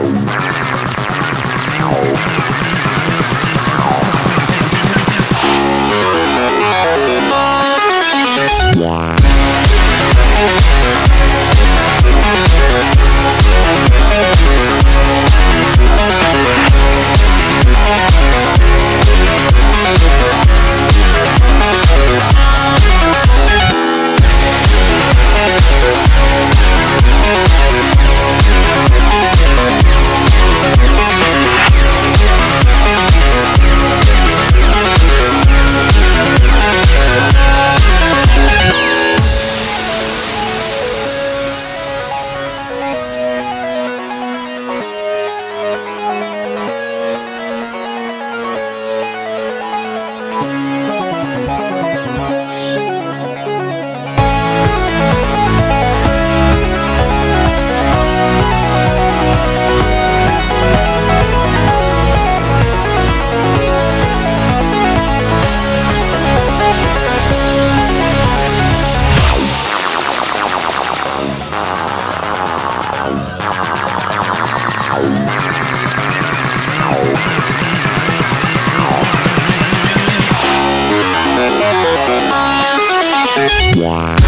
Wow. Wow.